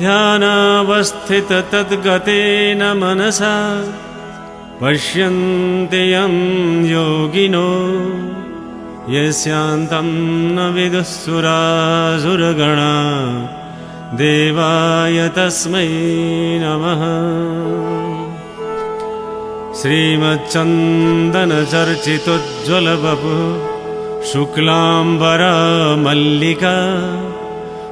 ध्यानावस्थिततद्गतेन मनसा पश्यन्ति यं योगिनो यस्यान्तं न विदुःसुरासुरगणा देवाय तस्मै नमः। श्रीमच्चन्दनचर्चितोज्ज्वलवपु शुक्लाम्बरा मल्लिका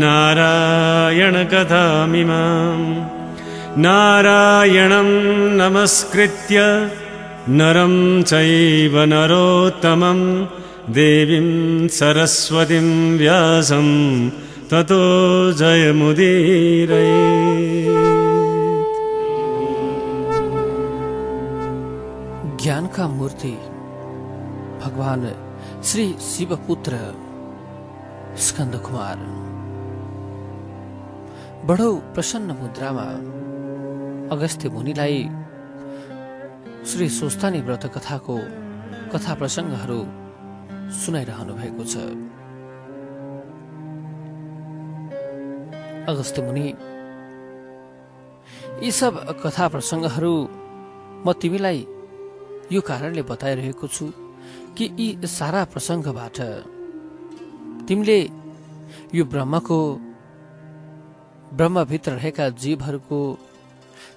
नारायणकथामिमाम् नारायणं नमस्कृत्य नरं चैव नरोत्तमं। देवीं सरस्वतीं व्यासं ततो जयमुदीरये। ज्ञानका मूर्ति भगवान श्री शिवपुत्र स्कन्द कुमार बडो प्रसन्न मुद्रामा अगस्त्य मुनिलाई श्री सोस्तानी व्रत कथाको कथा प्रसङ्गहरू सुनाइरहनु भएको छ। अगस्त्य मुनि यी सब कथा प्रसङ्गहरू म तिमीलाई यो कारणले बताइरहेको छु कि यी सारा प्रसङ्गबाट तिमीले यो ब्रह्मको ब्रह्मभित्र रहेका जीवहरूको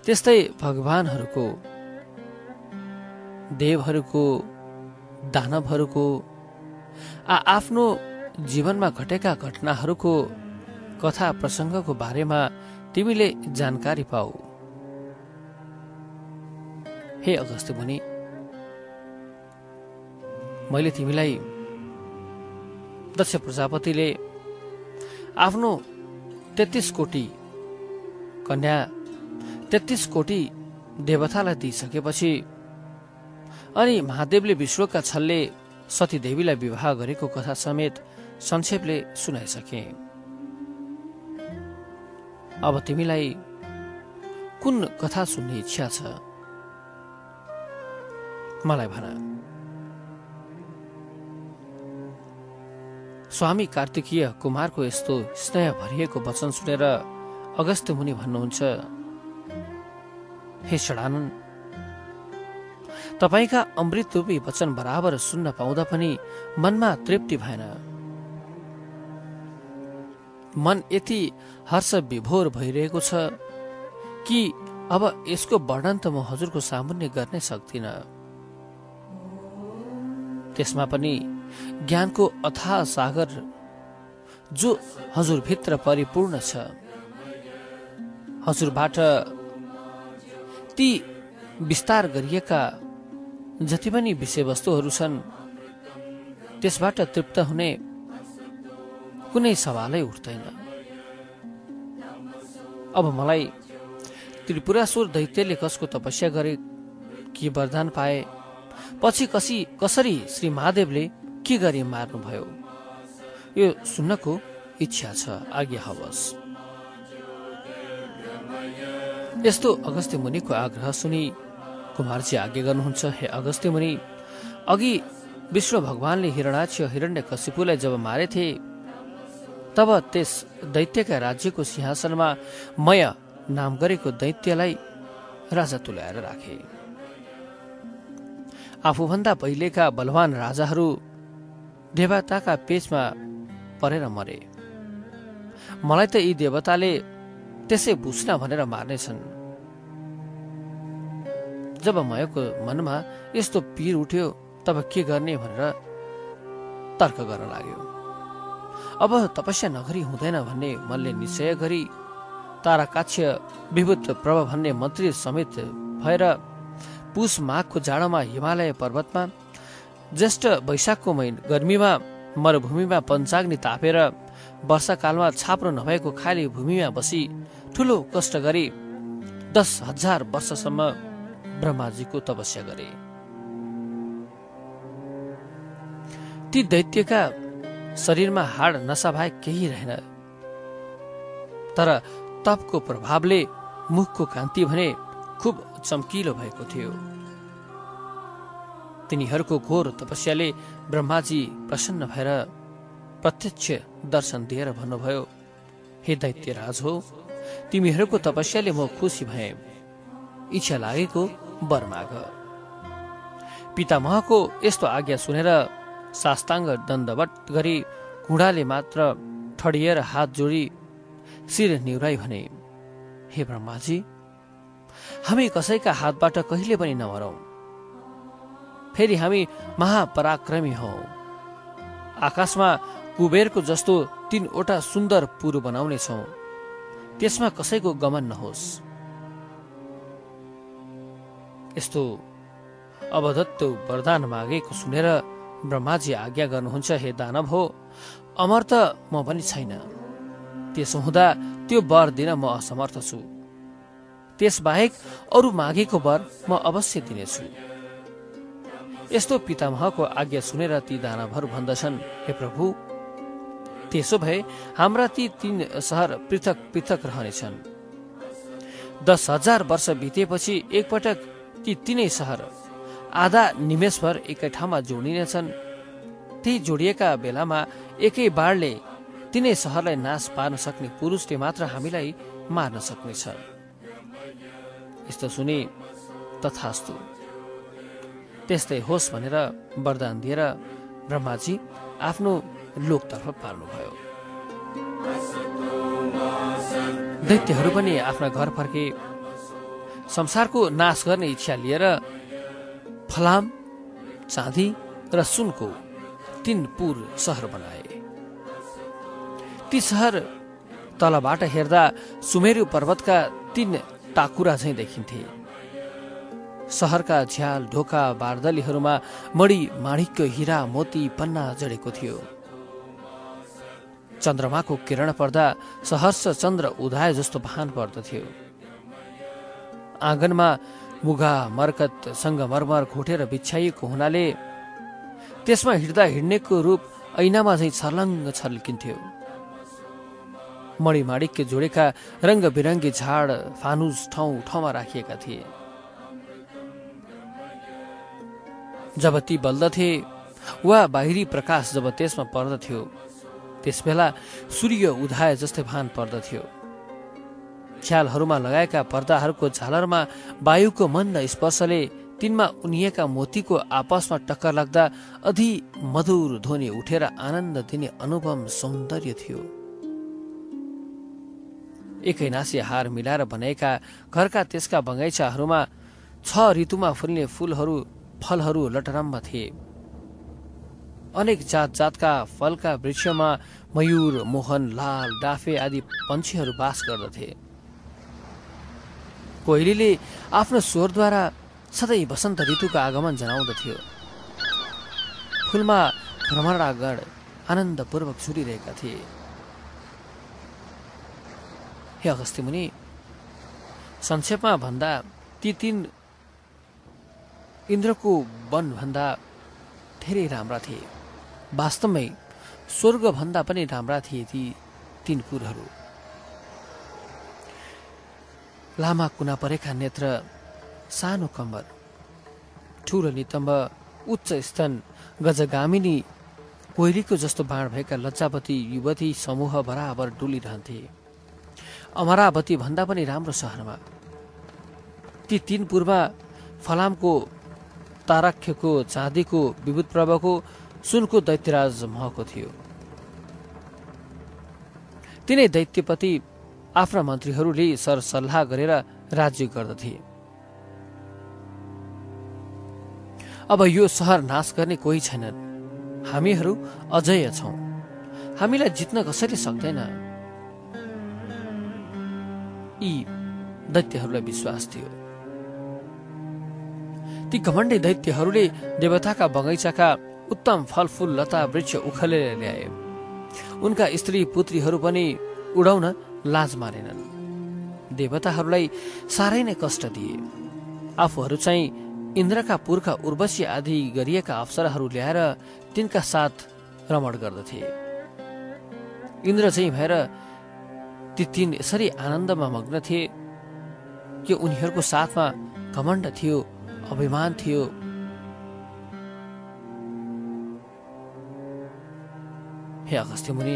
त्यस्तै भगवानहरूको देवहरूको दानवहरूको आ आफ्नो जीवनमा घटेका घटनाहरूको कथा प्रसङ्गको बारेमा तिमीले जानकारी पाऊ। हे अगस्त्य मुनि मैले तिमीलाई दक्ष प्रजापतिले आफ्नो तेत्तिस कोटी कन्या तेत्तिस कोटी देवतालाई दिइसकेपछि अनि महादेवले विश्वका छलले सतीदेवीलाई विवाह गरेको कथा समेत संक्षेपले सुनाइसके। अब तिमीलाई कुन कथा सुन्ने इच्छा छ? मलाई भन। स्वामी कार्तिकीय कुमारको यस्तो स्नेह भरिएको वचन सुनेर अगस्त्य मुनि भन्नुहुन्छ हे षडानन तपाईँका अमृत रूपी वचन बराबर सुन्न पाउँदा पनि मनमा तृप्ति भएन। मन यति हर्ष विभोर भइरहेको छ कि अब यसको वर्णन त म हजुरको सामुन्य गर्नै सक्दिन। त्यसमा पनि ज्ञानको अथाह सागर जो हजुरभित्र परिपूर्ण छ। हजुरबाट ती विस्तार गरिएका जति पनि विषयवस्तुहरू छन् त्यसबाट तृप्त हुने कुनै सवालै उठ्दैन। अब मलाई त्रिपुरासुर दैत्यले कसको तपस्या गरे के वरदान पाए पछि कसी कसरी श्री महादेवले के गरी मार्नुभयो? यो सुन्नको इच्छा छ आज्ञा हवस्। यस्तो अगस्त्य मुनिको आग्रह सुनि कुमारजी आज्ञा गर्नुहुन्छ हे अगस्त्य मुनि अघि विष्णु भगवानले हिरणाक्ष हिरण्य कशिपुलाई जब मारेथे तब त्यस दैत्यका राज्यको सिंहासनमा मय नाम गरेको दैत्यलाई राजा तुल्याएर राखे। आफूभन्दा पहिलेका बलवान राजाहरू देवताका पेचमा परेर मरे। मलाई त यी देवताले त्यसै बुझ्न भनेर मार्नेछन्। जब मयको मनमा यस्तो पीर उठ्यो तब के गर्ने भनेर तर्क गर्न लाग्यो। अब तपस्या नगरी हुँदैन भन्ने मनले निश्चय गरी ताराकाक्ष्य विभुत प्रभ भन्ने मन्त्री समेत भएर पुष माघको जाडोमा हिमालय पर्वतमा ज्येष्ठ वैशाखको महिन गर्मीमा मरुभूमिमा पञ्चाग्नि तापेर वर्षाकालमा छाप्रो नभएको खाली भूमिमा बसी ठुलो कष्ट गरी दस हजार वर्षसम्म ब्रह्माजीको तपस्या गरे। ती दैत्यका शरीरमा हाड नसा बाहेक केही रहेन। तर तपको प्रभावले मुखको कान्ति भने खुब चम्किलो भएको थियो। तिनीहरूको घोर तपस्याले ब्रह्माजी प्रसन्न भएर प्रत्यक्ष दर्शन दिएर भन्नुभयो हे दैत्य राज हो तिमीहरूको तपस्याले म खुसी भए। इच्छा लागेको वर माग। पितामहको यस्तो आज्ञा सुनेर साष्टाङ्ग दण्डवट गरी घुँडाले मात्र ठडिएर हात जोडी शिर निउराई भने हे ब्रह्माजी हामी कसैका हातबाट कहिले पनि नमरौँ। फेरि हामी महापराक्रमी हौ। आकाशमा कुबेरको जस्तो तीनवटा सुन्दर पुरो बनाउनेछौ। त्यसमा कसैको गमन नहोस्। यस्तो अवदत्त वरदान मागेको सुनेर ब्रह्माजी आज्ञा गर्नुहुन्छ हे दानव हो अमर त म पनि छैन। त्यसो हुँदा त्यो वर दिन म असमर्थ छु। त्यसबाहेक अरू मागेको वर म अवश्य दिनेछु। यस्तो पितामहको आज्ञा सुनेर ती दानवहरू भन्दछन्। हे प्रभु त्यसो भए हाम्रा ती तीन सहर पृथक पृथक रहनेछन्। दस हजार वर्ष बितेपछि एकपटक ती तिनै सहर आधा निमेषभर एकै ठाउँमा जोडिनेछन्। ती जोडिएका बेलामा एकै बाढले तिनै सहरलाई नाश पार्न सक्ने पुरुषले मात्र हामीलाई मार्न सक्नेछ। यस्तो सुने तथास्तु त्यस्तै होस् भनेर वरदान दिएर ब्रह्माजी आफ्नो लोकतर्फ पार्नुभयो। दैत्यहरू पनि आफ्ना घर फर्के संसारको नाश गर्ने इच्छा लिएर फलाम चाँदी र सुनको तीन पुर सहर बनाए। ती सहर तलबाट हेर्दा सुमेरु पर्वतका तीन टाकुरा झैँ देखिन्थे। सहरका झ्याल ढोका बारदलीहरूमा मणि माणिक्य हिरा मोती पन्ना जडेको थियो। चन्द्रमाको किरण पर्दा सहर्ष चन्द्र उदाय जस्तो भान पर्दथ्यो। आँगनमा मुगा मर्कत सङ्गमरमर घोटेर बिछ्याइएको हुनाले त्यसमा हिँड्दा हिँड्नेको रूप ऐनामा झैँ छर्लङ्ग छर्किन्थ्यो मणिमाणिक्य जोडेका रङ्ग बिरङ्गी झाड फानुस ठाउँ ठाउँमा राखिएका थिए। जब ती बल्दथे वा बाहिरी प्रकाश जब त्यसमा पर्दथ्यो त्यसबेला सूर्य उधाए जस्तै भान पर्दथ्यो। ख्यालहरूमा लगाएका पर्दाहरूको झालरमा वायुको मन्द स्पर्शले तिनमा उनिएका मोतीको आपसमा टक्कर लाग्दा अधि मधुर ध्वनि उठेर आनन्द दिने अनुपम सौन्दर्य थियो। एकै नासी हार मिलाएर बनाएका घरका त्यसका बगैँचाहरूमा छ ऋतुमा फुल्ने फुलहरू फलहरू लटरम्ब थिए। अनेक जात जातका फलका वृक्षमा मयूर मोहन लाल डाफे आदि पन्छीहरू बास गर्दथे। कोइलीले आफ्नो स्वरद्वारा सधैँ वसन्त ऋतुको आगमन जनाउँदथ्यो। फुलमा भ्रमणागण आनन्दपूर्वक छुरिरहेका थिए। हे अगस्त्य मुनि संक्षेपमा भन्दा ती तीन इन्द्रको वनभन्दा धेरै राम्रा थिए। वास्तवमै स्वर्गभन्दा पनि राम्रा थिए ती तीन पुरहरू लामा कुना परेका नेत्र सानो कम्बर ठुलो नितम्ब उच्च स्थान गजगामिनी कोइलीको जस्तो बाण भएका लज्जावती युवती समूह बराबर डुलिरहन्थे। अमरावती भन्दा पनि राम्रो सहरमा। ती तीन पूर्व फलामको ताराख्यको चाँदीको विभुत सुनको दैत्यराज महको थियो। तिनै दैत्यपति आफ्ना मन्त्रीहरूले सरसल्लाह गरेर राज्य गर्दथे। अब यो सहर नाश गर्ने कोही छैनन्। हामीहरू अजय छौँ। हामीलाई जित्न कसैले सक्दैन। यी दैत्यहरूलाई विश्वास थियो। ती घमण्डे दैत्यहरूले देवताका बगैँचाका उत्तम फलफुल लता वृक्ष उखलेर ल्याए। उनका स्त्री पुत्रीहरू पनि उडाउन लाज मारेनन् देवताहरूलाई साह्रै नै कष्ट दिए। आफूहरू चाहिँ इन्द्रका पुर्खा उर्वशी आदि गरिएका अवसरहरू ल्याएर तिनका साथ रमण गर्दथे। इन्द्र चाहिँ भएर ती तीन यसरी आनन्दमा मग्न थिए। कि उनीहरूको साथमा घमण्ड थियो। अभिमान थियो। हे अगस्त्य मुनि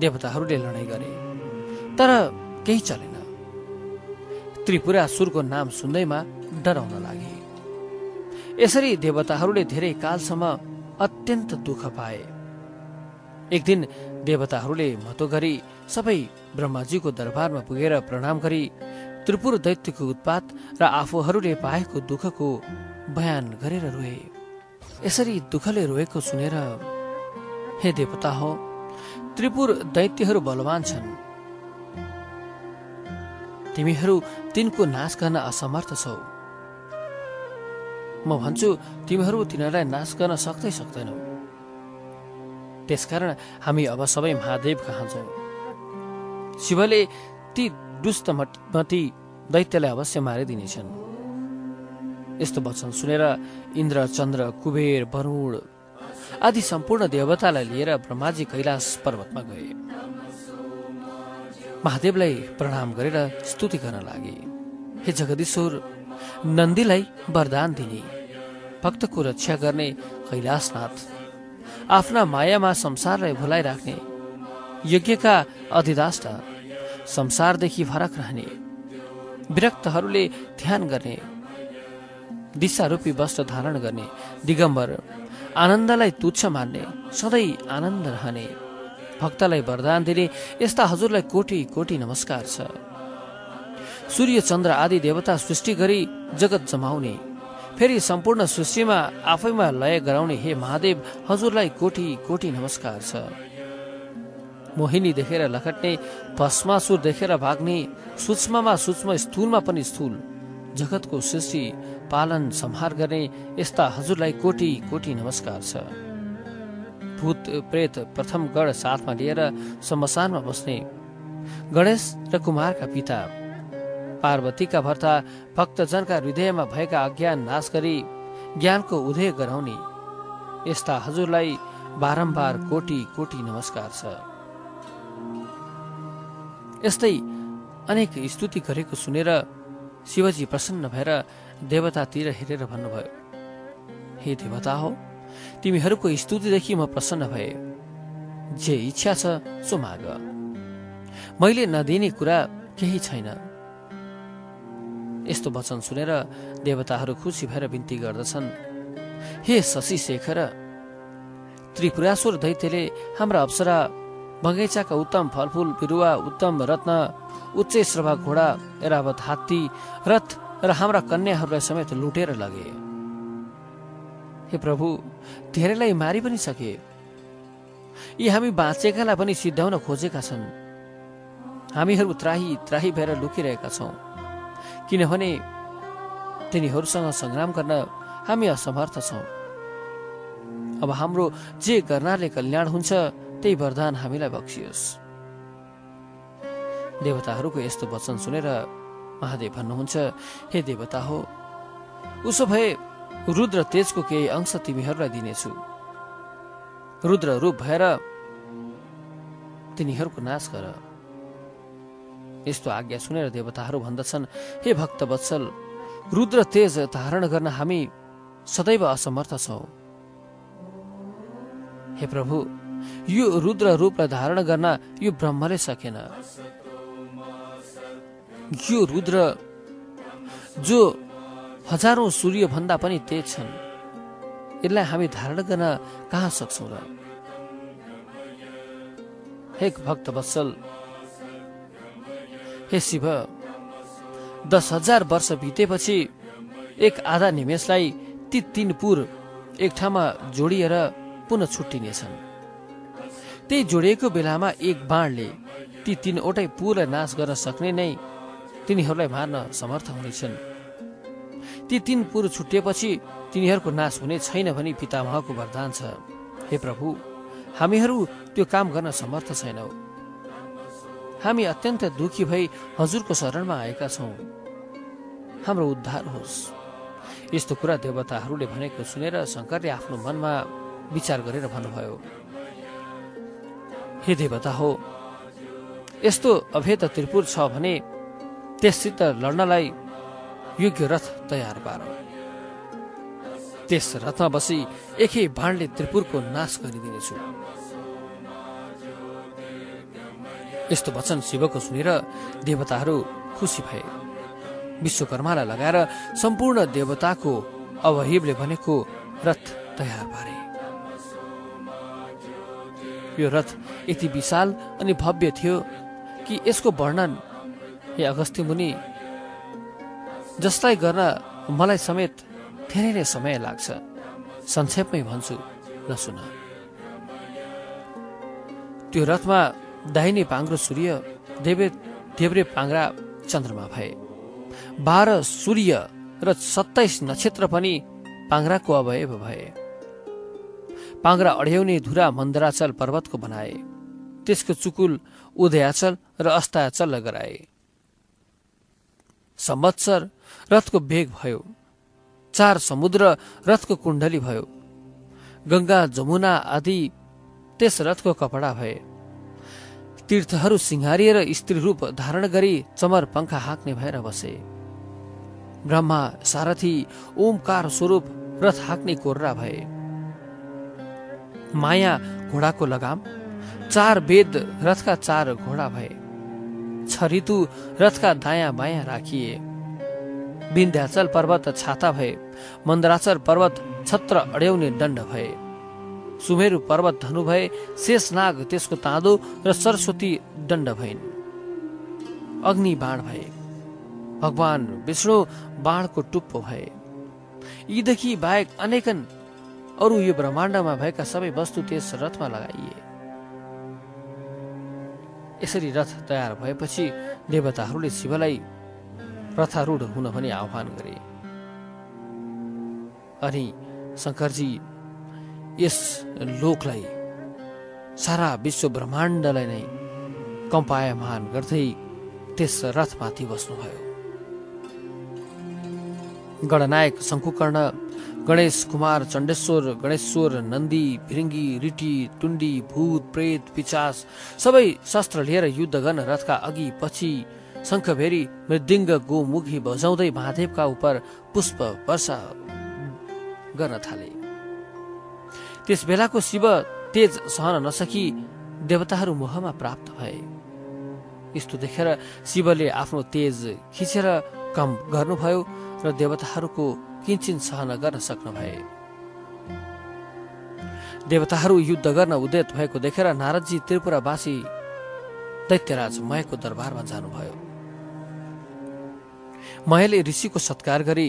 देवताहरूले लडाइँ गरे तर केही चलेन। त्रिपुरासुरको नाम सुन्दैमा डराउन लागे। यसरी देवताहरूले धेरै कालसम्म अत्यन्त दुःख पाए। एक दिन देवताहरूले महत्व गरी सबै ब्रह्माजीको दरबारमा पुगेर प्रणाम गरी त्रिपुर दैत्यको उत्पात र आफूहरूले पाएको दुःखको बयान गरेर रोए। यसरी दुःखले रोएको सुनेर हे देवता हो त्रिपुर दैत्यहरू बलवान छन्। तिमीहरू तिनको नाश गर्न असमर्थ छौ। म भन्छु तिमीहरू तिनीहरूलाई नाश गर्न सक्दै सक्दैनौ। त्यसकारण हामी अब सबै महादेव कहाँ जाउँ शिवले ती दुष्टमती दैत्यलाई अवश्य मारिदिनेछन्। यस्तो वचन सुनेर इन्द्र चन्द्र कुबेर वरुण आदि सम्पूर्ण देवतालाई लिएर ब्रह्माजी कैलाश पर्वतमा गए। महादेवलाई प्रणाम गरेर स्तुति गर्न लागे। हे जगदीश्वर नन्दीलाई वरदान दिने भक्तको रक्षा गर्ने कैलाशनाथ आफ्ना मायामा संसारलाई भुलाइराख्ने यज्ञका अधिदाष्टा संसारदेखि फरक रहने। विरक्तहरूले ध्यान गर्ने। दिशारूपी वस्त्र धारण गर्ने। दिगम्बर आनन्दलाई तुच्छ मान्ने। सधैँ आनन्द रहने। भक्तलाई वरदान दिने। यस्ता हजुरलाई कोटी कोटी नमस्कार छ। सूर्य चन्द्र आदि देवता सृष्टि गरी जगत जमाउने। फेरि सम्पूर्ण सृष्टिमा आफैमा लय गराउने हे महादेव हजुरलाई कोटी कोटी नमस्कार छ। मोहिनी देखेर लखट्ने भस्मासुर देखेर भाग्ने सूक्ष्ममा सूक्ष्म स्थूलमा पनि स्थूल। जगतको सृष्टि पालन संहार गर्ने यस्ता हजुरलाई कोटी कोटी नमस्कार छ। भूत प्रेत प्रथम गण साथमा लिएर शमशानमा बस्ने। गणेश र कुमारका पिता। पार्वतीका भर्ता भक्तजनका हृदयमा भएका अज्ञान नाश गरी ज्ञानको उदय गराउने। यस्ता हजुरलाई बारम्बार कोटी कोटी नमस्कार छ। यस्तै अनेक स्तुति गरेको सुनेर शिवजी प्रसन्न भएर देवतातिर हेरेर भन्नुभयो हे देवता हो तिमीहरूको स्तुतिदेखि म प्रसन्न भए। जे इच्छा छ सो माग। मैले नदिने कुरा केही छैन। यस्तो वचन सुनेर देवताहरू खुसी भएर बिन्ती गर्दछन्। हे शशि शेखर त्रिपुरासुर दैत्यले हाम्रा अप्सरा बगैँचाका उत्तम फलफुल बिरुवा उत्तम रत्न उच्च श्रभा घोडा एरावत हात्ती रथ र हाम्रा कन्याहरूलाई समेत लुटेर लगे। हे प्रभु धेरैलाई मारि पनि सके। यी हामी बाँचेकालाई पनि सिद्ध्याउन खोजेका छन्। हामीहरू त्राही त्राही भएर लुकिरहेका छौँ। किनभने तिनीहरूसँग सङ्ग्राम गर्न हामी असमर्थ छौँ। अब हाम्रो जे गर्नाले कल्याण हुन्छ त्यही वरदान हामीलाई बक्सियोस् देवताहरूको यस्तो वचन सुनेर महादेव भन्नुहुन्छ हे देवता हो उसो भए रुद्र तेजको केही अंश तिमीहरूलाई दिनेछु। रुद्र रूप भएर तिनीहरूको नाश गर। यस्तो आज्ञा सुनेर देवताहरू भन्दछन् हे भक्त वत्सल रुद्र तेज धारण गर्न हामी सदैव असमर्थ छौँ। हे प्रभु यो रुद्र रूपलाई धारण गर्न यो ब्रह्मले सकेन। यो रुद्र जो हजारौं सूर्य भन्दा पनि तेज छन् यसलाई हामी धारण गर्न कहाँ सक्छौँ र? हे भक्त वत्सल हे शिव दस हजार वर्ष बितेपछि एक आधा निमेषलाई ती तीन पुर एक ठाउँमा जोडिएर पुनः छुट्टिनेछन्। त्यही जोडिएको बेलामा एक बाणले ती तीनवटै पुरलाई नाश गर्न सक्ने नै तिनीहरूलाई मार्न समर्थ हुनेछन्। ती तीन पुर छुटिएपछि तिनीहरूको नाश हुने छैन भनी पितामहको वरदान छ। हे प्रभु हामीहरू त्यो काम गर्न समर्थ छैनौँ। हामी अत्यन्त दुखी भई हजुरको शरणमा आएका छौँ। हाम्रो उद्धार होस्। यस्तो कुरा देवताहरूले भनेको सुनेर शङ्करले आफ्नो मनमा विचार गरेर भन्नुभयो हे देवता हो यस्तो अभेद त्रिपुर छ भने त्यससित लड्नलाई योग्य रथ तयार पार। त्यस रथमा बसी एकै बाणले त्रिपुरको नाश गरिदिनेछु। यस्तो वचन शिवको सुनेर देवताहरू खुसी भए। विश्वकर्मालाई लगाएर सम्पूर्ण देवताको अवहिबले भनेको रथ तयार पारे। यो रथ यति विशाल अनि भव्य थियो कि यसको वर्णन हे अगस्त्य मुनि जसलाई गर्न मलाई समेत धेरै नै समय लाग्छ। संक्षेपमै भन्छु नसुन त्यो रथमा दाहिने पाङ्रो सूर्य देवे देब्रे पाङ्रा चन्द्रमा भए। बाह्र सूर्य र सत्ताइस नक्षत्र पनि पाङ्राको अवयव भए। पाङ्रा अड्याउने धुरा मन्दराचल पर्वतको बनाए। त्यसको चुकुल उदयाचल र अस्ताचल गराए सम्वत्सर रथको बेग भयो। चार समुद्र रथको कुण्डली भयो। गङ्गा जमुना आदि त्यस रथको कपडा भए। तीर्थहरू सिंहारिएर स्त्री रूप धारण गरी चमर पङ्खा हाँक्ने भएर बसे। ब्रह्मा सारथी ओमकार स्वरूप रथ हाँक्ने कोर्रा भए। माया घोडाको लगाम चार वेद रथका चार घोडा भए छ ऋतु रथका दायाँ बायाँ राखिए। विन्ध्याचल पर्वत छाता भए मन्दराचल पर्वत छत्र अड्याउने दण्ड भए। सुमेरु पर्वत धनु भए शेषनाग त्यसको ताँदो र सरस्वती दण्ड भइन्। अग्नि बाण भए भगवान विष्णु बाणको टुप्पो भए। यीदेखि बाहेक अनेकन अरू यो ब्रह्माण्डमा भएका सबै वस्तु त्यस रथमा लगाइए। यसरी रथ तयार भएपछि देवताहरूले शिवलाई रथारूढ हुन पनि आह्वान गरे। अनि शङ्करजी यस लोकलाई सारा विश्व ब्रह्माण्डलाई नै कम्पायमान गर्दै त्यस रथमाथि बस्नुभयो। गणनायक शङ्कुकर्ण गणेश कुमार चण्डेश्वर गणेश्वर नन्दी भिरिङ्गी रिटी टुण्डी भूत प्रेत पिचास सबै शस्त्र लिएर युद्ध गर्न रथका अघि पछि शङ्खभेरी मृदिङ्ग गोमुखी बजाउँदै महादेवका उप पुष्प वर्षा गर्न थाले। त्यस बेलाको शिव तेज सहन नसकी देवताहरू मोहमा प्राप्त भए। यस्तो देखेर शिवले आफ्नो तेज खिचेर कम गर्नुभयो। र देवताहरूको किन्चिन सहन गर्न सक्नु भए देवताहरू युद्ध गर्न उद्यत भएको देखेर नारदजी त्रिपुरावासी दैत्यराज मयको दरबारमा जानुभयो। मयले ऋषिको सत्कार गरी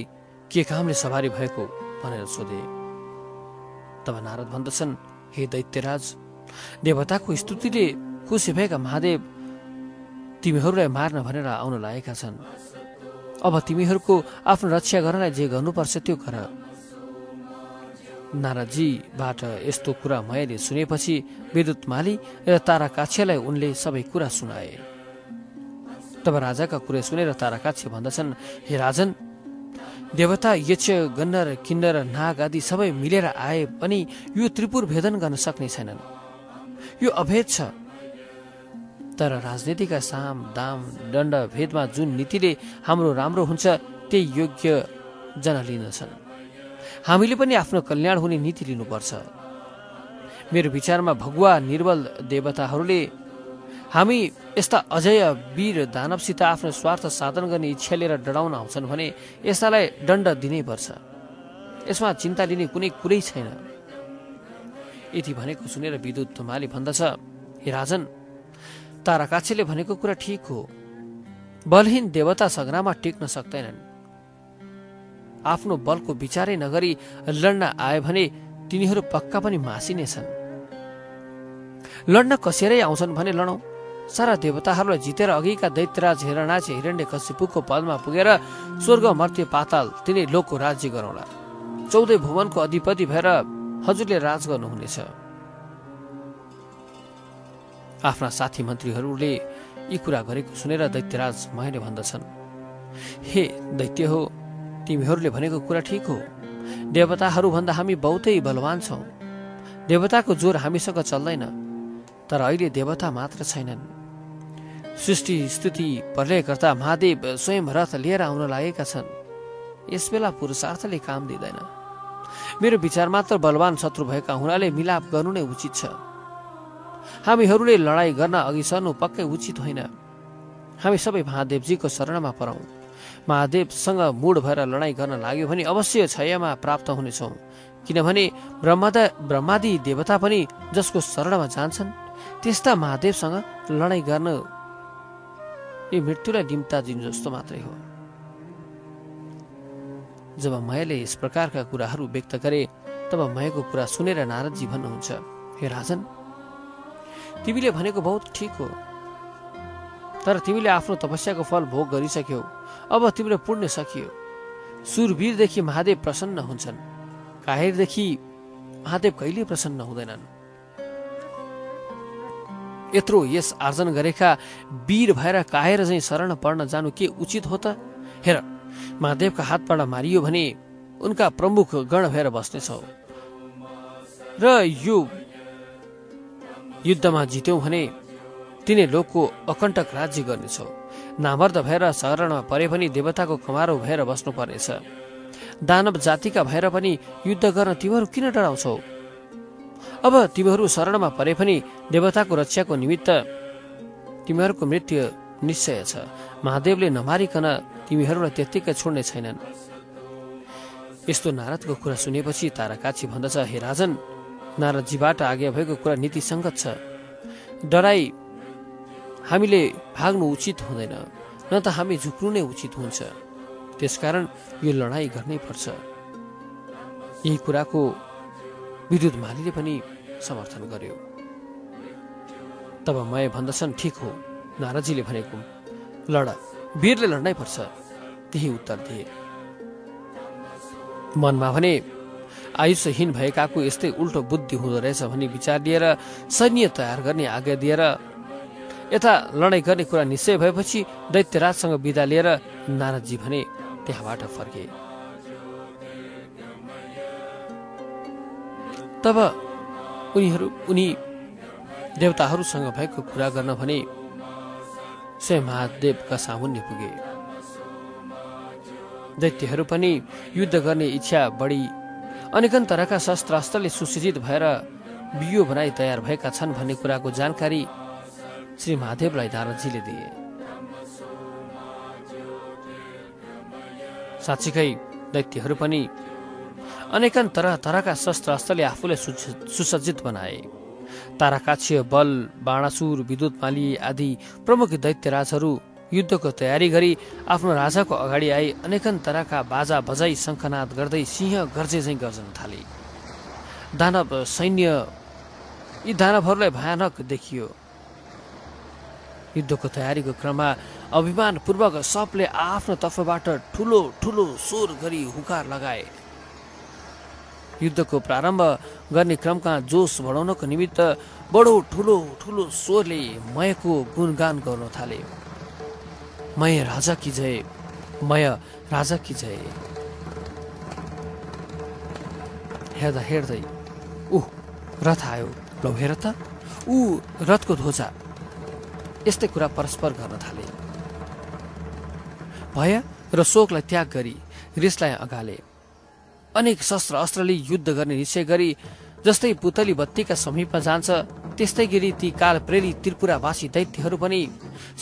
के कामले सवारी भएको भनेर सोधे। तब नारद भन्दछन् हे दैत्यराज देवताको स्तुतिले खुसी भएका महादेव तिमीहरूलाई मार्न भनेर आउन लागेका छन्। अब तिमीहरूको आफ्नो रक्षा गर्नलाई जे गर्नुपर्छ त्यो गर। नारदजीबाट यस्तो कुरा मयले सुनेपछि विद्युत माली र तारा काछ्यलाई उनले सबै कुरा सुनाए। तब राजाका कुरा सुनेर तारा काछ्य भन्दछन् हे राजन देवता यक्ष गन्नर किन्नर नाग आदि सबै मिलेर आए पनि यो त्रिपुर भेदन गर्न सक्ने छैनन्। यो अभेद छ। तर राजनीतिका साम दाम दण्ड भेदमा जुन नीतिले हाम्रो राम्रो हुन्छ त्यही योग्य जना लिनेछन् हामीले पनि आफ्नो कल्याण हुने नीति लिनुपर्छ। मेरो विचारमा भगुवा निर्बल देवताहरूले हामी यस्ता अजय वीर दानवसित आफ्नो स्वार्थ साधन गर्ने इच्छा लिएर डराउन आउँछन् भने यस्तालाई दण्ड दिनै पर्छ। यसमा चिन्ता लिने कुनै कुरै छैन। यति भनेको सुनेर विद्युत धुमाली भन्दछ। हे राजन ताराकाछीले भनेको कुरा ठिक हो। बलहीन देवता सगरामा टिक्न सक्दैनन्। आफ्नो बलको विचारै नगरी लड्न आए भने तिनीहरू पक्का पनि मासिनेछन्। लड्न कसेरै आउँछन् भने लडौँ। सारा देवताहरूलाई जितेर अघिका दैत्यराज हिरणाचे हिरण्य कश्यपुको पदमा पुगेर स्वर्ग मर्त्य पाताल तिनै लोकको राज्य गरौँला। चौधै भुवनको अधिपति भएर हजुरले राज गर्नुहुनेछ। आफ्ना साथी मन्त्रीहरूले यी कुरा गरेको सुनेर दैत्यराज महेले भन्दछन्। हे दैत्य हो तिमीहरूले भनेको कुरा ठिक हो। देवताहरूभन्दा हामी बहुतै बलवान छौँ। देवताको जोर हामीसँग चल्दैन तर अहिले देवता मात्र छैनन्। सृष्टि स्तुति प्रलयकर्ता महादेव स्वयं रथ लिएर आउन लागेका छन्। यस बेला पुरुषार्थले काम दिँदैन। मेरो विचार मात्र बलवान शत्रु भएका हुनाले मिलाप गर्नु नै उचित छ। हामीहरूले लडाईँ गर्न अघि सर्नु पक्कै उचित होइन। हामी सबै महादेवजीको शरणमा परौँ। महादेवसँग मुड भएर लडाईँ गर्न लाग्यो भने अवश्य क्षयमा प्राप्त हुनेछौँ। किनभने ब्रह्मादा ब्रह्मादि देवता पनि जसको शरणमा जान्छन् त्यस्ता महादेवसँग लडाईँ गर्न यो मृत्युलाई निम्ता दिनु जस्तो मात्रै हो। जब मयले यस प्रकारका कुराहरू व्यक्त गरे तब मयको कुरा सुनेर नारदजी भन्नुहुन्छ हे राजन तिमीले भनेको बहुत ठिक हो। तर तिमीले आफ्नो तपस्याको फल भोग गरिसक्यौ। अब तिम्रो पुण्य सकियो। सुरवीरदेखि महादेव प्रसन्न हुन्छन्। काहेरदेखि महादेव कहिले प्रसन्न हुँदैनन्। यत्रो यस आर्जन गरेका वीर भएर काहेर चाहिँ शरण पर्न जानु के उचित हो त? हेर महादेवका हातबाट मारियो भने उनका प्रमुख गण भएर बस्नेछौ। र यो युद्धमा जित्यौँ भने तिनै लोकको अकण्टक राज्य गर्नेछौ। नामर्द भएर शरणमा परे पनि देवताको कमारो भएर बस्नु पर्नेछ दानव जातिका भएर पनि युद्ध गर्न तिमीहरू किन डराउँछौ? अब तिमीहरू शरणमा परे पनि देवताको रक्षाको निमित्त तिमीहरूको मृत्यु निश्चय छ। महादेवले नमारिकन तिमीहरूलाई त्यत्तिकै छोड्ने छैनन्। यस्तो नारदको कुरा सुनेपछि ताराकाछी भन्दछ हे राजन नारदजीबाट आज्ञा भएको कुरा नीतिसङ्गत छ। डराई हामीले भाग्नु उचित हुँदैन न त हामी झुक्नु नै उचित हुन्छ। त्यसकारण यो लडाईँ गर्नै पर्छ। यही कुराको विद्युत मालीले पनि समर्थन गर्यो। तब मय भन्दछन् ठिक हो। नारदजीले भनेको लड वीरले लड्नै पर्छ। त्यही उत्तर दिए। मनमा भने आयुषहीन भएकाको यस्तै उल्टो बुद्धि हुँदो रहेछ भन्ने विचार लिएर सैन्य तयार गर्ने आज्ञा दिएर यता लडाइँ गर्ने कुरा निश्चय भएपछि दैत्यराजसँग विदा लिएर नारदजी भने त्यहाँबाट फर्के। तब उनीहरू उनी देवताहरूसँग भएको कुरा गर्न भने स्वयं महादेवका सामुन्य पुगे। दैत्यहरू पनि युद्ध गर्ने इच्छा बढी अनेकन तरका शस्त्रास्त्रले सुसज्जित भएर बियो बनाई तयार भएका छन् भन्ने कुराको जानकारी श्री महादेवलाई नारदजीले दिए। साँच्चीकै दैत्यहरू पनि अनेकन तरह तरहका शस्त्रास्त्रले आफूलाई सुसज्जित बनाए। ताराकाक्ष्य बल बाणासुर विद्युतमाली आदि प्रमुख दैत्यराजहरू युद्धको तयारी गरी आफ्नो राजाको अगाडि आई अनेकन तरहका बाजा बजाई शङ्खनाद गर्दै सिंह गर्जे झैँ गर्जन थाले। दानव सैन्य यी दानवहरूलाई भयानक देखियो। युद्धको तयारीको क्रममा अभिमानपूर्वक सबले आफ्नो तर्फबाट ठुलो ठुलो स्वर गरी हुकार लगाए। युद्धको प्रारम्भ गर्ने क्रमका जोस बढाउनको निमित्त बडो ठुलो ठुलो स्वरले मयको गुणगान गर्न थाले। मय राजा कि जय मय राजा कि जय। हेर्दा हेर्दै ऊ रथ आयो। लौ हेर त ऊ रथको ध्वजा। यस्तै कुरा परस्पर गर्न थाले। भय र शोकलाई त्याग गरी रिसलाई अगाले। अनेक शस्त्र अस्त्रले युद्ध गर्ने निश्चय गरी जस्तै पुतली बत्तीका समीपमा जान्छ त्यस्तै गरी ती काल प्रेरी त्रिपुरावासी दैत्यहरू पनि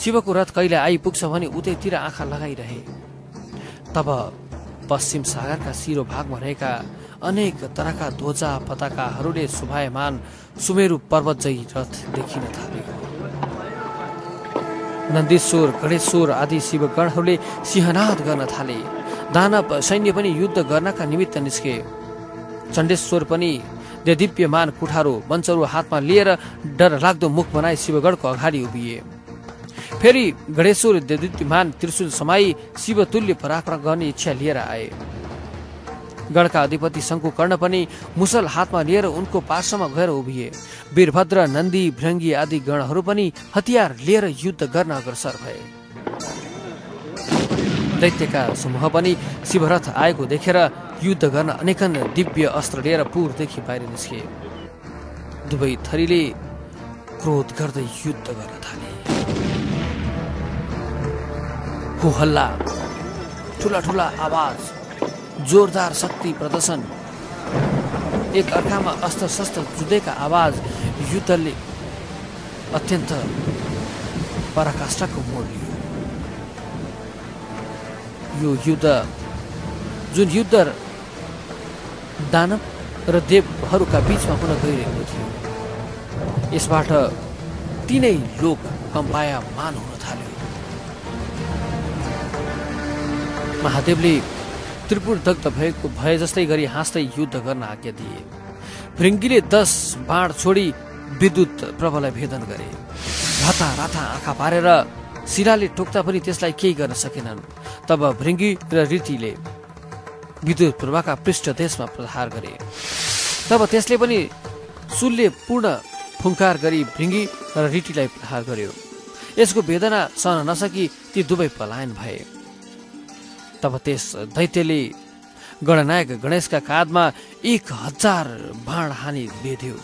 शिवको रथ कहिले आइपुग्छ भने उतैतिर आँखा लगाइरहे। तब पश्चिम सागरका शिरो भागमा रहेका अनेक तरका ध्वजा पताकाहरूले शोभायमान सुमेरु पर्वत जै रथ देखिन थाल्यो नन्दीश्वर गणेश्वर आदि शिवगणहरूले सिंहनाद गर्न थाले। दानव सैन्य पनि युद्ध गर्नका निमित्त निस्के। चण्डेश्वर पनि दिव्यमान कुठारो मञ्चहरू हातमा लिएर डर लाग्दो मुख बनाई शिवगढको अगाडि उभिए। फेरि गणेश्वर देदीप्यमान त्रिशूल समाई शिवतुल्य पराक्रम गर्ने इच्छा लिएर आए। गणका अधिपति शङ्कु कर्ण पनि मुसल हातमा लिएर उनको पार्श्वमा गएर उभिए। वीरभद्र नन्दी भृङ्गी आदि गणहरू पनि हतियार लिएर युद्ध गर्न अग्रसर भए। दैत्यका समूह पनि शिवरथ आएको देखेर युद्ध गर्न अनेकन दिव्य अस्त्र लिएर पुरदेखि बाहिर निस्के। दुवै थरीले क्रोध गर्दै युद्ध गर्न थाले। हो हल्ला ठुला ठुला आवाज जोरदार शक्ति प्रदर्शन एक अर्कामा अस्त्र शस्त्र जुधेका आवाज युद्धले अत्यन्त पराकाष्ठको मोड लियो। यो युद्ध जुन युद्ध दानव र देवहरूका बिचमा हुन गइरहेको थियो यसबाट तिनै लोक कम्पायमान हुन थाल्यो। महादेवले त्रिपुर दग्ध भएको भए जस्तै गरी हाँस्दै युद्ध गर्न आज्ञा दिए। भृङ्गीले दस बाण छोडी विद्युत प्रभलाई भेदन गरे। राता राता आँखा पारेर शिलाले टोक्दा पनि त्यसलाई केही गर्न सकेनन्। तब भृङ्गी र रीतिले विद्युत प्रभाका पृष्ठ देशमा प्रहार गरे। तब त्यसले पनि सुलले पूर्ण फुङ्कार गरी भृङ्गी र रिटीलाई प्रहार गर्यो। यसको वेदना सहन नसकी ती दुवै पलायन भए। तब त्यस दैत्यले गणनायक गणेशका काँधमा एक हजार बाण हानी बेध्यो।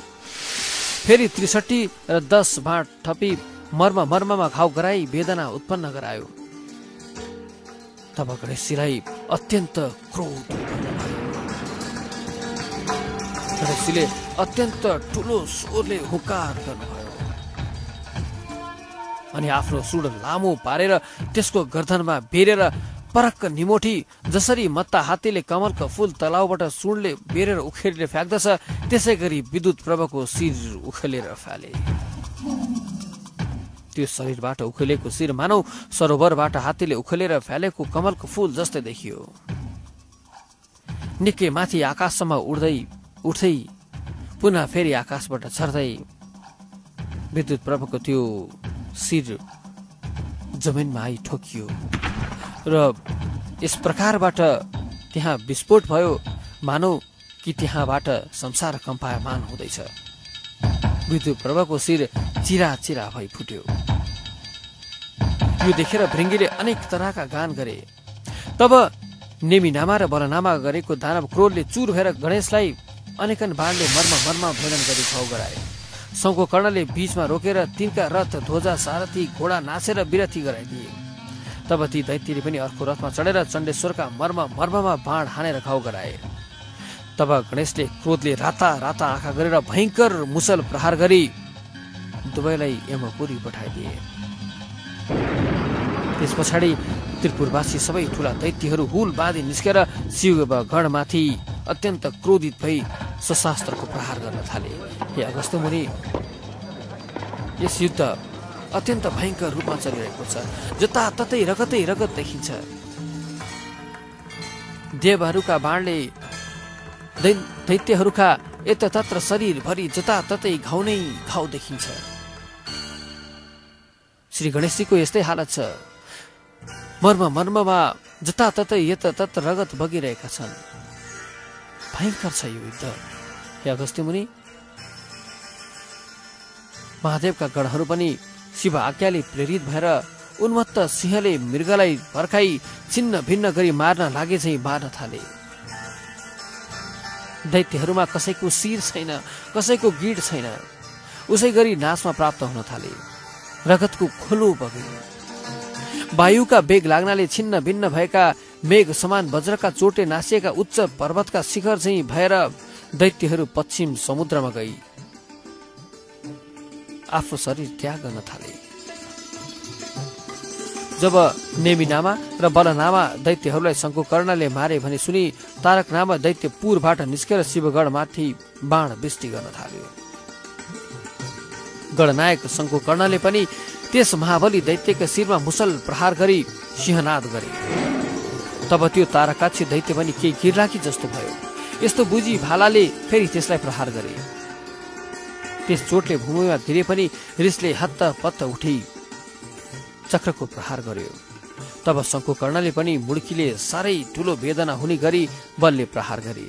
फेरि त्रिसठी र दस बाण थपी मर्म मर्ममा घाउ गराई वेदना उत्पन्न गरायो। तब गणेशजीलाई अत्यन्त क्रोध गणेशजीले अत्यन्त ठुलो स्वरले हुकार गर्नुभयो अनि आफ्नो सुड लामो पारेर त्यसको गर्दनमा बेरेर परक्क निमोठी जसरी मत्ता हात्तीले कमलको फुल तलाउबाट सुडले बेरेर उखेलेर फ्याँक्दछ त्यसै गरी विद्युत प्रभको शिर उखेलेर फाले त्यो शरीरबाट उखेलेको शिर मानौ सरोवरबाट हात्तीले उखेलेर फ्यालेको कमलको फूल जस्तै देखियो। निकै माथि आकाशसम्म उड्दै उठ्दै पुनः फेरि आकाशबाट झर्दै विद्युत प्रभुको त्यो शिर जमिनमा आई ठोकियो र यस प्रकारबाट त्यहाँ विस्फोट भयो। मानौ कि त्यहाँबाट संसार कम्पायमान हुँदैछ। विद्युत प्रभको शिर चिरा चिरा भई फुट्यो यो देखेर भृङ्गीले अनेक तरहका गान गरे। तब नेमिनामा र बलनामा गरेको दानव क्रोधले चुर भएर गणेशलाई अनेकन बाणले मर्म मर्म भेदन गरी घाउ गराए। शङ्को कर्णले बीचमा रोकेर तिनका रथ ध्वजा सारथी घोडा नाचेर विरथी गराइदिए। तब ती दैत्यले पनि अर्को रथमा चढेर चण्डेश्वरका मर्म मर्ममा बाण हानेर घाउ गराए। तब गणेशले क्रोधले राता राता आँखा गरेर भयङ्कर मुसल प्रहार गरी दुवैलाई यमपुरी पठाइदिए। त्यस पछाडि त्रिपुरवासी सबै ठुला दैत्यहरू हुल बाँधी निस्केर शिव गणमाथि अत्यन्त क्रोधित भई सशास्त्रको प्रहार गर्न थाले। हे अगस्त मुनि यस युद्ध अत्यन्त भयङ्कर रूपमा चलिरहेको छ जताततै रगतै रगत देखिन्छ। देवहरूका बाणले दैत्यहरूका यततत्र शरीरभरि जताततै घाउ नै घाउ देखिन्छ। श्री गणेशजीको यस्तै हालत छ। मर्म मर्ममा जताततै यततत्र रगत बगिरहेका छन्। भयङ्कर छ यो युद्ध। हे अगस्त्य मुनि महादेवका गणहरू पनि शिव आज्ञाले प्रेरित भएर उन्मत्त सिंहले मृगलाई भर्खाई छिन्न भिन्न गरी मार्न लागे चाहिँ मार्न थाले। दैत्यहरूमा कसैको शिर छैन कसैको गिड छैन। उसै गरी नाचमा प्राप्त हुन थाले। रगतको खोलो बग्यो। वायुका वेग लाग्नाले छिन्न भिन्न भएका मेघ समान वज्रका चोटे नासिएका उच्च पर्वतका शिखर चाहिँ भएर दैत्यहरू पश्चिम समुद्रमा गई। आफ्नो शरीर त्याग गर्न थाले। जब नेमिनामा र बलनामा दैत्यहरूलाई शङ्कुकर्णले मारे भने सुनि तारक नामा दैत्य पुरबाट निस्केर शिवगढमाथि बाण वृष्टि गर्न थाल्यो। गणनायक शङ्कुकर्णले पनि त्यस महाबली दैत्यका शिरमा मुसल प्रहार गरी सिंहनाद गरे। तब त्यो तारकाक्षी दैत्य पनि केही गिर्लाकी जस्तो भयो। यस्तो बुझी भालाले फेरि त्यसलाई प्रहार गरे। त्यस चोटले भूमिमा धिरे पनि रिसले हत्त पत्त उठी। चक्रको प्रहार गर्यो। तब शङ्कुकर्णले पनि मुड्कीले साह्रै ठुलो वेदना हुने गरी बलले प्रहार गरे।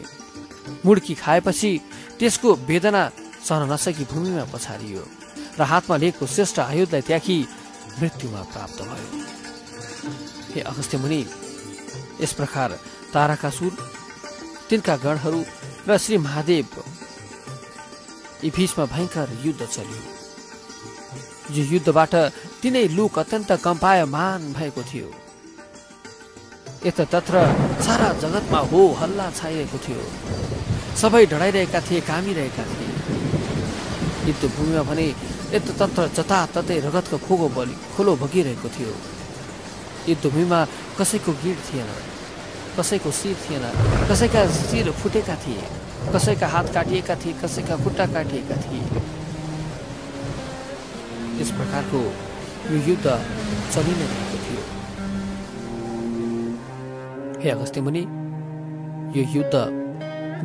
मुड्की खाएपछि त्यसको वेदना सहन नसकी भूमिमा पछारियो र हातमा लिएको श्रेष्ठ आयुधलाई त्यागी मृत्युमा प्राप्त भयो। हे अगस्त्य मुनि यस प्रकार ताराकासुर तिनका गणहरू र श्री महादेव यी बीचमा भयङ्कर युद्ध चल्यो। यो युद्धबाट तिनै लुक अत्यन्त कम्पायमान भएको थियो। यतत्र सारा जगतमा हो हल्ला छाइरहेको थियो। सबै ढडाइरहेका थिए कामिरहेका थिए। युद्ध भूमिमा भने यततत्र जताततै रगतको खोगो बलि खोलो बगिरहेको थियो। युद्ध भूमिमा कसैको गिड थिएन कसैको शिर थिएन कसैका शिर फुटेका थिए कसैका हात काटिएका थिए कसैका खुट्टा काटिएका थिए। यस प्रकारको यो युद्ध चलि नै रहेको थियो। हे अगस्त्य मुनि यो युद्ध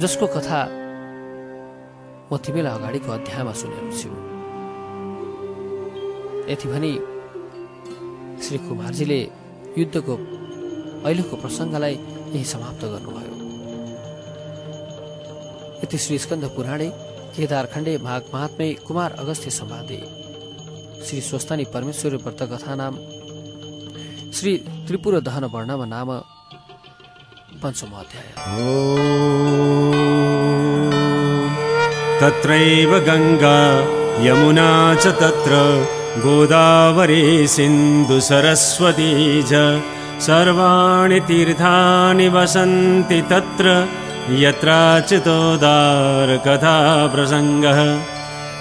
जसको कथा म तिमीलाई अगाडिको अध्यायमा सुनेको छु। यति भनी श्री कुमारजीले युद्धको अहिलेको प्रसङ्गलाई यही समाप्त गर्नुभयो। यति श्री स्कन्द पुराणे केदारखण्डे माघ महात्मे कुमार अगस्त्य सम्वादे श्री स्वस्तानी परमेश्वरी व्रत कथा नाम श्री वर्णम नाम पञ्चम अध्याय। तत्रैव गङ्गा यमुना च तत्र गोदावरी सिन्धु सरस्वती च। सर्वाणि तीर्थानि वसन्ति तत्र यत्राचितोदारकथा प्रसङ्गः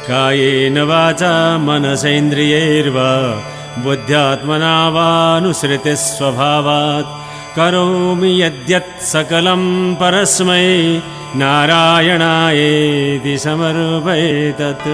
कायेन वाचा मनसेन्द्रियैर्वा बुद्ध्यात्मना वानुसृतिस्वभावात् करोमि यद्यत् सकलं परस्मै नारायणायेति समर्पयेतत्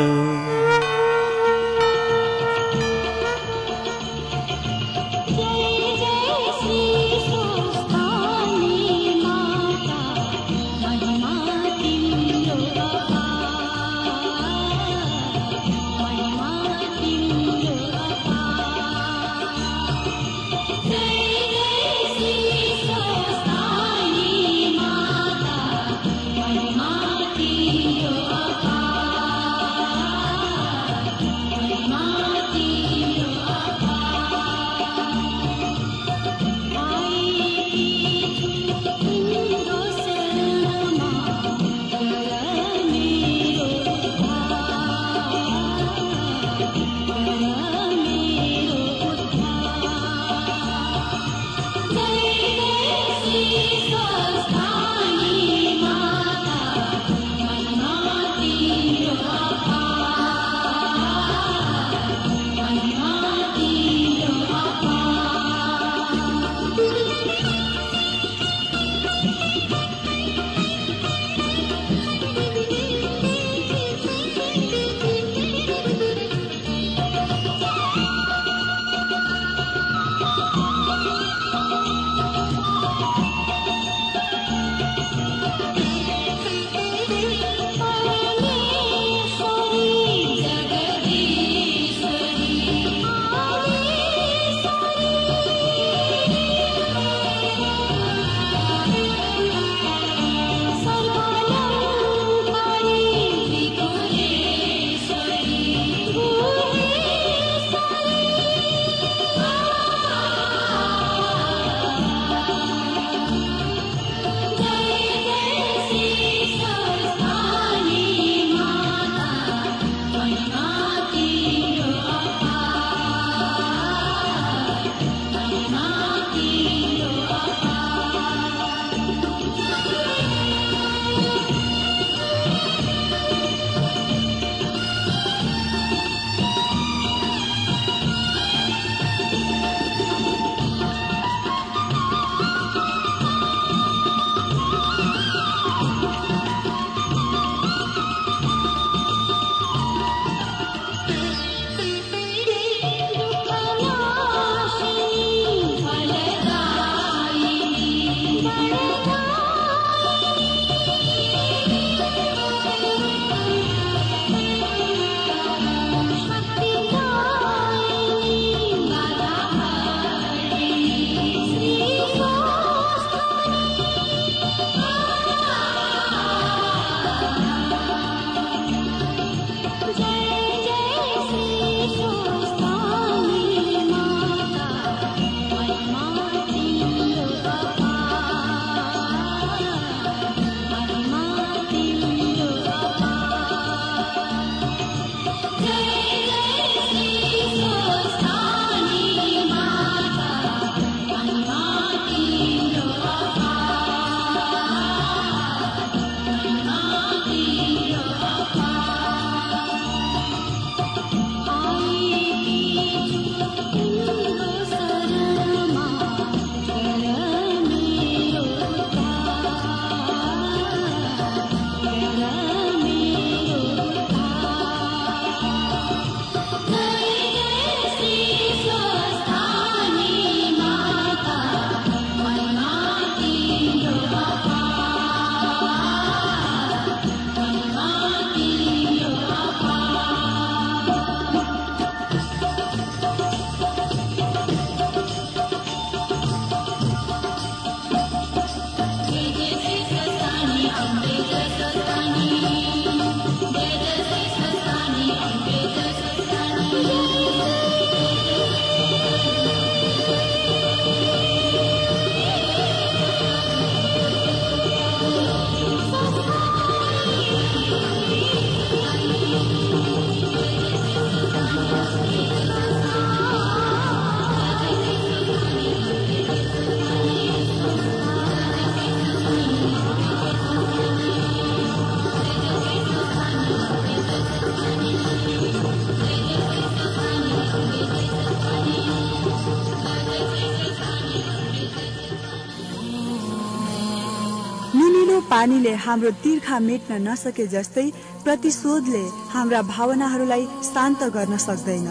पानीले हाम्रो तिर्खा मेट्न नसके जस्तै प्रतिशोधले हाम्रा भावनाहरूलाई शान्त गर्न सक्दैन।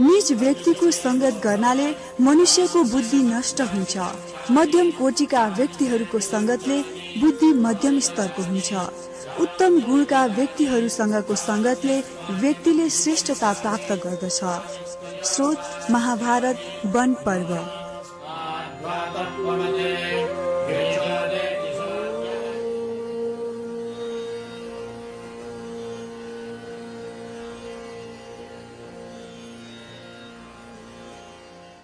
निज व्यक्तिको संगत गर्नाले मनुष्यको बुद्धि नष्ट हुन्छ। मध्यम कोटिका व्यक्तिहरूको संगतले बुद्धि मध्यम स्तरको हुन्छ। उत्तम गुणका व्यक्तिहरूसँगको संगतले व्यक्तिले श्रेष्ठता प्राप्त गर्दछ। स्रोत महाभारत वन पर्व।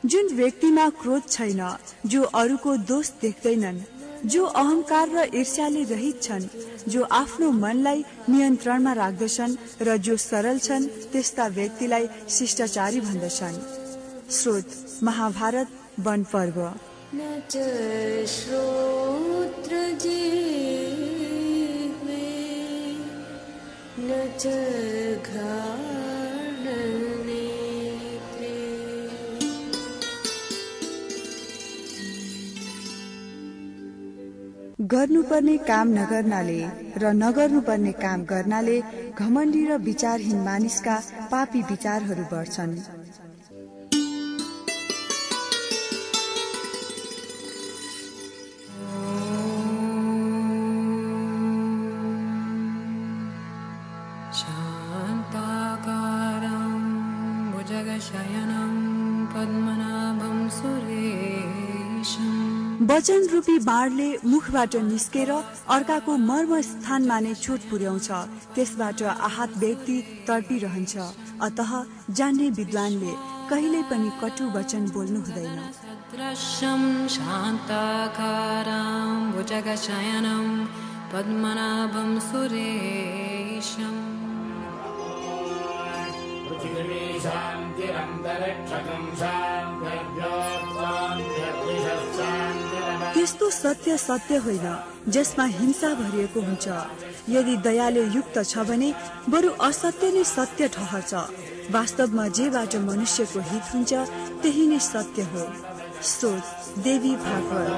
जुन व्यक्तिमा क्रोध छैन जो अरूको दोष देख्दैनन् जो अहंकार र ईर्ष्याले रहित छन् जो आफ्नो मनलाई नियन्त्रणमा राख्दछन् र जो सरल छन् त्यस्ता व्यक्तिलाई शिष्टाचारी भन्दछन्। स्रोत महाभारत वन पर्व। न गर्नुपर्ने काम नगर्नाले र नगर्नुपर्ने काम गर्नाले घमण्डी र विचारहीन मानिसका पापी विचारहरू बढ्छन्। वचन रूपी बाणले मुखबाट निस्केर अर्काको मर्म स्थानमा नै चोट पुर्याउँछ। त्यसबाट आहत व्यक्ति तडपिरहन्छ। अतः जान्ने विद्वानले कहिल्यै पनि कटु वचन बोल्नु हुँदैन। सदृशं शान्ताकारं भुजगशयनं पद्मनाभं सुरेशम्। सत्य सत्य होइन जसमा हिंसा भरिएको हुन्छ। यदि दयाले युक्त छ भने बरु असत्य नै सत्य ठहर्छ वास्तवमा जेबाट मनुष्यको हित हुन्छ त्यही नै सत्य हो। स्रोत देवी भागवत।